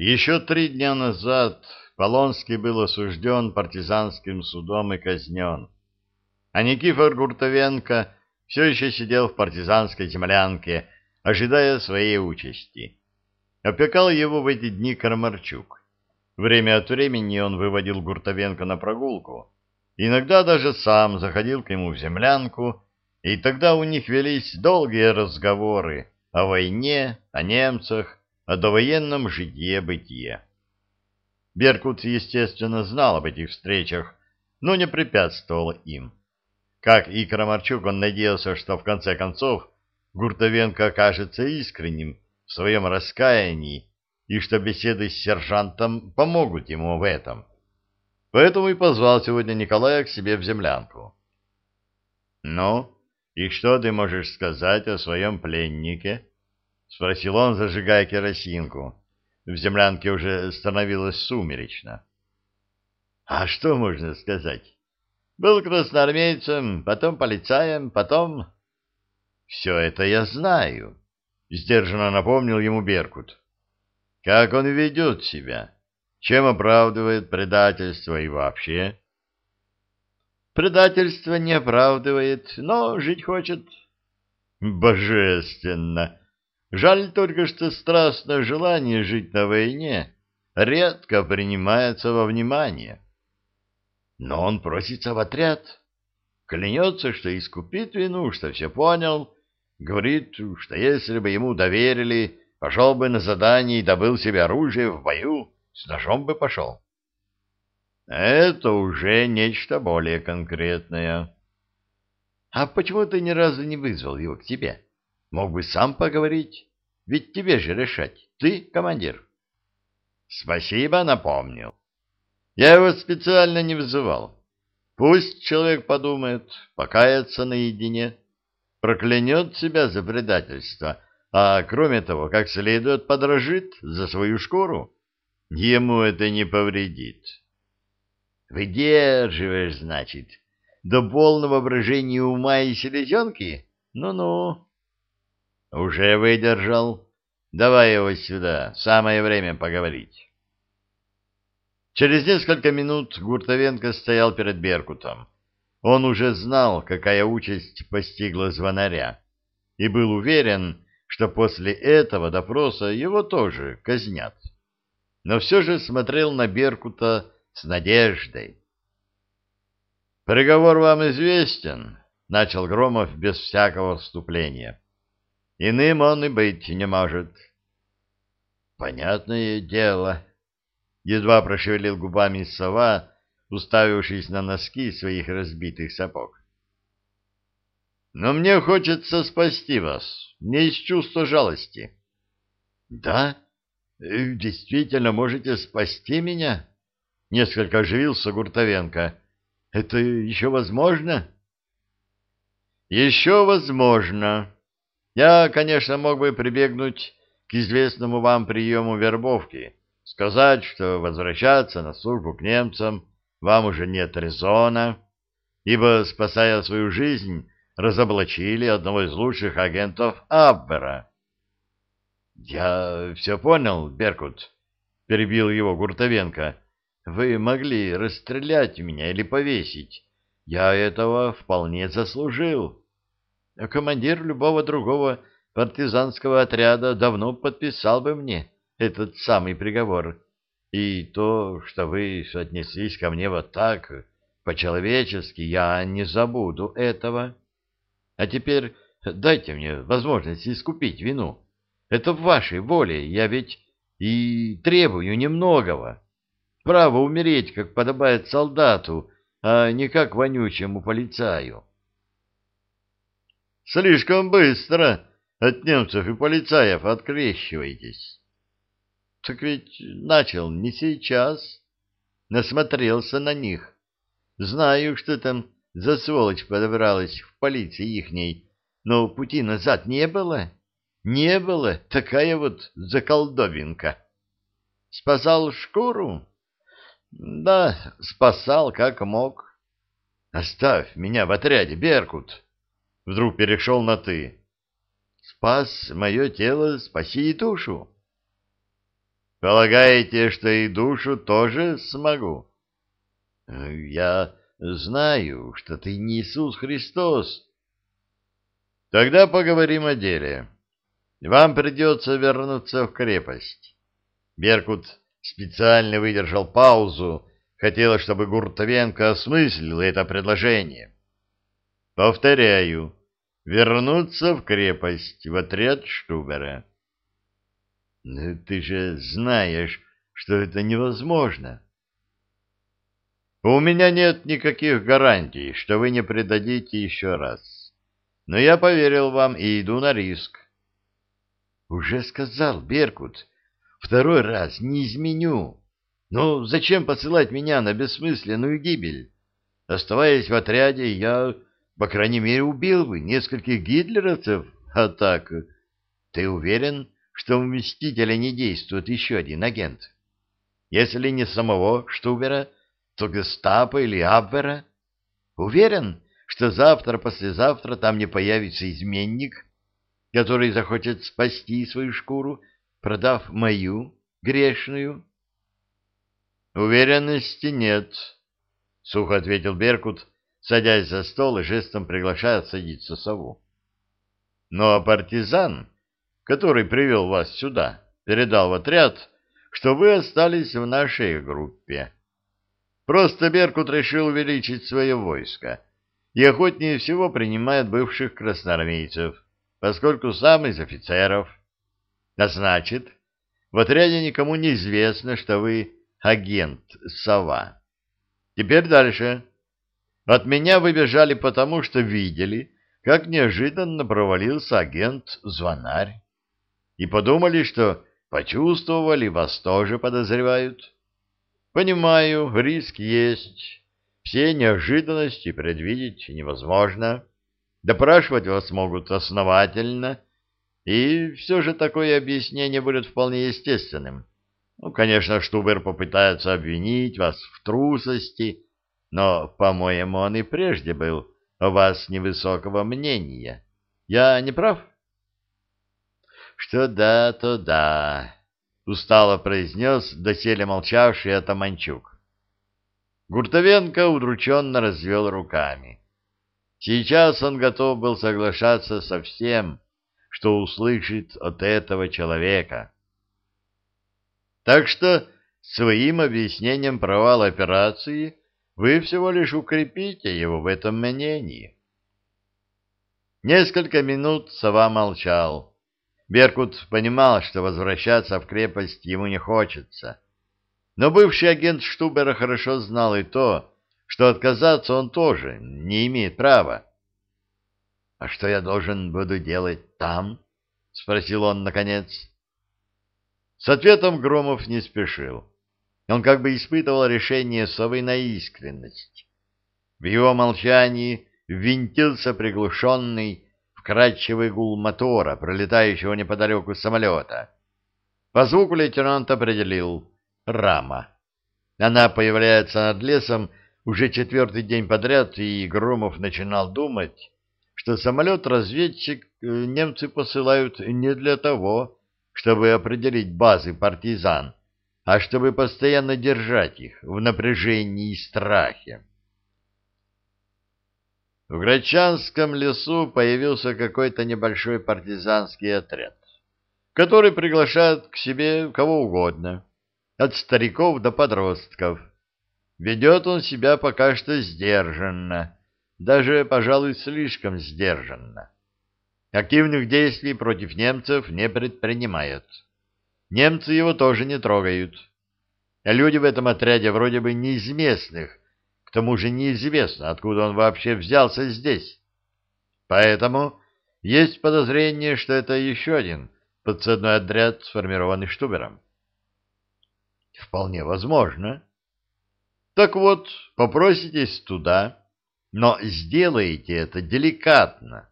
Еще три дня назад Полонский был осужден партизанским судом и казнен, а Никифор Гуртовенко все еще сидел в партизанской землянке, ожидая своей участи. Опекал его в эти дни Кармарчук. Время от времени он выводил Гуртовенко на прогулку, иногда даже сам заходил к нему в землянку, и тогда у них велись долгие разговоры о войне, о немцах, о довоенном житье-бытие. Беркут, естественно, знал об этих встречах, но не препятствовал им. Как и Крамарчук, он надеялся, что в конце концов Гуртовенко окажется искренним в своем раскаянии и что беседы с сержантом помогут ему в этом. Поэтому и позвал сегодня Николая к себе в землянку. «Ну, и что ты можешь сказать о своем пленнике?» — спросил он, зажигая керосинку. В землянке уже становилось сумеречно. — А что можно сказать? Был красноармейцем, потом полицаем, потом... — Все это я знаю, — сдержанно напомнил ему Беркут. — Как он ведет себя? Чем оправдывает предательство и вообще? — Предательство не оправдывает, но жить хочет. — Божественно! Жаль только, что страстное желание жить на войне редко принимается во внимание. Но он просится в отряд, клянется, что искупит вину, что все понял, говорит, что если бы ему доверили, пошел бы на задание и добыл себе оружие в бою, с ножом бы пошел. Это уже нечто более конкретное. А почему ты ни разу не вызвал его к тебе? — Мог бы сам поговорить, ведь тебе же решать. Ты командир. Спасибо, напомнил. Я его специально не вызывал. Пусть человек подумает, покается наедине, проклянет себя за предательство, а кроме того, как следует подражит за свою шкуру. Ему это не повредит. Выдерживаешь, значит, до полного брожения ума и селезенки? Ну-ну. Уже выдержал. Давай его сюда, самое время поговорить. Через несколько минут Гуртовенко стоял перед Беркутом. Он уже знал, какая участь постигла звонаря, и был уверен, что после этого допроса его тоже казнят. Но все же смотрел на Беркута с надеждой. «Приговор вам известен», — начал Громов без всякого вступления. Иным он и быть не может. Понятное дело. Едва прошевелил губами сова, уставившись на носки своих разбитых сапог. Но мне хочется спасти вас, не из чувства жалости. Да, э, действительно можете спасти меня? Несколько оживился Гуртовенко. Это еще возможно? Еще возможно, я, конечно, мог бы прибегнуть к известному вам приему вербовки, сказать, что возвращаться на службу к немцам вам уже нет резона, ибо, спасая свою жизнь, разоблачили одного из лучших агентов Аббера. — Я все понял, Беркут, — перебил его Гуртовенко. — Вы могли расстрелять меня или повесить. Я этого вполне заслужил. А командир любого другого партизанского отряда давно подписал бы мне этот самый приговор. И то, что вы отнеслись ко мне вот так, по-человечески, я не забуду этого. А теперь дайте мне возможность искупить вину. Это в вашей воле, я ведь и требую немногого. Право умереть, как подобает солдату, а не как вонючему полицаю. Слишком быстро от немцев и полицаев открещиваетесь. Так ведь начал не сейчас. Насмотрелся на них. Знаю, что там за сволочь подобралась в полиции ихней, но пути назад не было. Не было. Такая вот заколдовинка. Спасал шкуру? Да, спасал как мог. Оставь меня в отряде, Беркут вдруг перешел на «ты». «Спас мое тело, спаси и душу». Полагаете, что и душу тоже смогу? Я знаю, что ты не Иисус Христос. Тогда поговорим о деле. Вам придется вернуться в крепость. Беркут специально выдержал паузу, хотел, чтобы Гуртовенко осмыслил это предложение. Повторяю, вернуться в крепость, в отряд Штубера. Но ты же знаешь, что это невозможно. У меня нет никаких гарантий, что вы не предадите еще раз. Но я поверил вам и иду на риск. Уже сказал Беркут, второй раз не изменю. Но зачем посылать меня на бессмысленную гибель? Оставаясь в отряде, я, по крайней мере, убил бы нескольких гитлеровцев, а так... Ты уверен, что в Мстителя не действует еще один агент? Если не самого Штубера, то гестапо или Абвера? Уверен, что завтра-послезавтра там не появится изменник, который захочет спасти свою шкуру, продав мою, грешную? Уверенности нет, — сухо ответил Беркут, садясь за стол и жестом приглашая садиться сову. Но партизан, который привел вас сюда, передал в отряд, что вы остались в нашей группе. Просто Беркут решил увеличить свое войско и охотнее всего принимает бывших красноармейцев, поскольку сам из офицеров. А значит, в отряде никому не известно, что вы агент Сова. Теперь дальше. От меня вы бежали потому, что видели, как неожиданно провалился агент Звонарь. И подумали, что почувствовали, вас тоже подозревают. Понимаю, риск есть. Все неожиданности предвидеть невозможно. Допрашивать вас могут основательно, и все же такое объяснение будет вполне естественным. Ну, конечно, Штубер попытается обвинить вас в трусости, но, по-моему, он и прежде был о вас невысокого мнения. Я не прав? Что да, то да, устало произнес доселе молчавший Атаманчук. Гуртовенко удрученно развел руками. Сейчас он готов был соглашаться со всем, что услышит от этого человека. Так что своим объяснением провала операции вы всего лишь укрепите его в этом мнении. Несколько минут сова молчал. Беркут понимал, что возвращаться в крепость ему не хочется. Но бывший агент Штубера хорошо знал и то, что отказаться он тоже не имеет права. — А что я должен буду делать там? — спросил он наконец. С ответом Громов не спешил. Он как бы испытывал решение совы на искренность. В его молчании ввинтился приглушенный, вкрадчивый гул мотора, пролетающего неподалеку самолета. По звуку лейтенант определил «Рама». Она появляется над лесом уже четвертый день подряд, и Громов начинал думать, что самолет-разведчик э, немцы посылают не для того, чтобы определить базы партизан, а чтобы постоянно держать их в напряжении и страхе. В Грачанском лесу появился какой-то небольшой партизанский отряд, который приглашает к себе кого угодно, от стариков до подростков. Ведет он себя пока что сдержанно, даже, пожалуй, слишком сдержанно. Активных действий против немцев не предпринимает. Немцы его тоже не трогают. А люди в этом отряде вроде бы не из местных, к тому же неизвестно, откуда он вообще взялся здесь. Поэтому есть подозрение, что это еще один подсадной отряд, сформированный Штубером. Вполне возможно. Так вот, попроситесь туда, но сделайте это деликатно.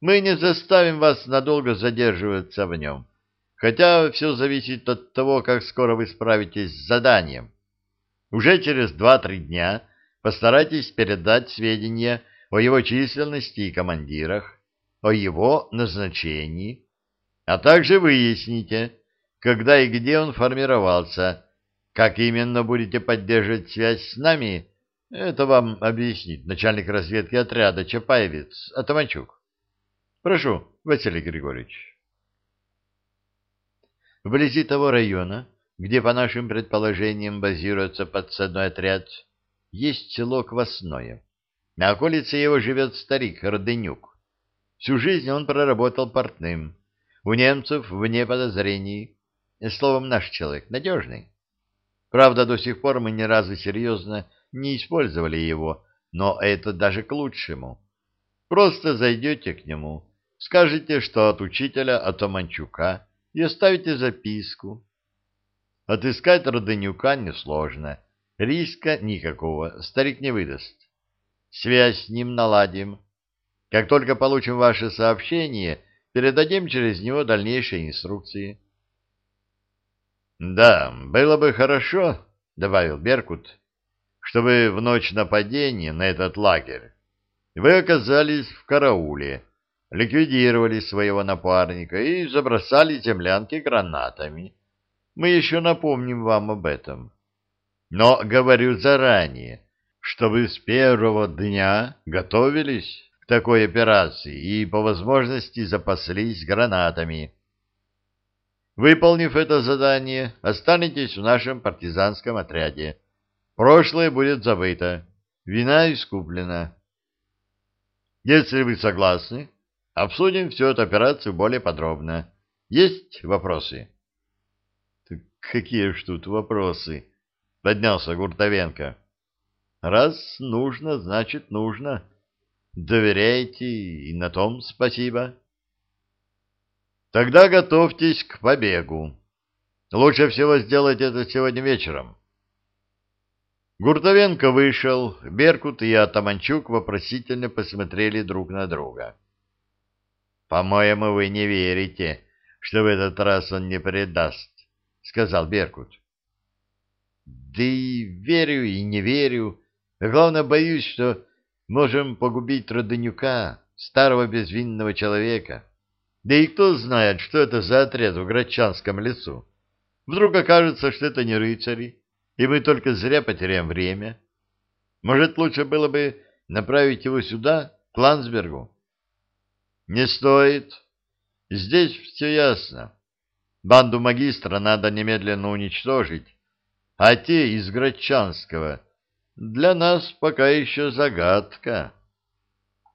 Мы не заставим вас надолго задерживаться в нем, хотя все зависит от того, как скоро вы справитесь с заданием. Уже через два-три дня постарайтесь передать сведения о его численности и командирах, о его назначении, а также выясните, когда и где он формировался, как именно будете поддерживать связь с нами, это вам объяснит начальник разведки отряда Чапаевец Атаманчук. Прошу, Василий Григорьевич. Вблизи того района, где, по нашим предположениям, базируется подсадной отряд, есть село Квасное. На околице его живет старик Роденюк. Всю жизнь он проработал портным. У немцев вне подозрений. Словом, наш человек надежный. Правда, до сих пор мы ни разу серьезно не использовали его, но это даже к лучшему. Просто зайдете к нему, скажете, что от учителя Атаманчука, и оставите записку. Отыскать Роденюка несложно, риска никакого, старик не выдаст. Связь с ним наладим. Как только получим ваше сообщение, передадим через него дальнейшие инструкции. — Да, было бы хорошо, — добавил Беркут, — чтобы в ночь нападения на этот лагерь вы оказались в карауле, ликвидировали своего напарника и забросали землянки гранатами. Мы еще напомним вам об этом. Но говорю заранее, что вы с первого дня готовились к такой операции и по возможности запаслись гранатами. Выполнив это задание, останетесь в нашем партизанском отряде. Прошлое будет забыто, вина искуплена. Если вы согласны, Обсудим всю эту операцию более подробно. Есть вопросы? — Какие ж тут вопросы? — поднялся Гуртовенко. — Раз нужно, значит нужно. Доверяйте, и на том спасибо. — Тогда готовьтесь к побегу. Лучше всего сделать это сегодня вечером. Гуртовенко вышел, Беркут и Атаманчук вопросительно посмотрели друг на друга. — по-моему, вы не верите, что в этот раз он не предаст, — сказал Беркут. — Да и верю, и не верю. Главное, боюсь, что можем погубить Родонюка, старого безвинного человека. Да и кто знает, что это за отряд в Грачанском лесу. Вдруг окажется, что это не рыцари, и мы только зря потеряем время. Может, лучше было бы направить его сюда, к Ландсбергу? Не стоит. Здесь все ясно. Банду магистра надо немедленно уничтожить, а те из Грачанского для нас пока еще загадка.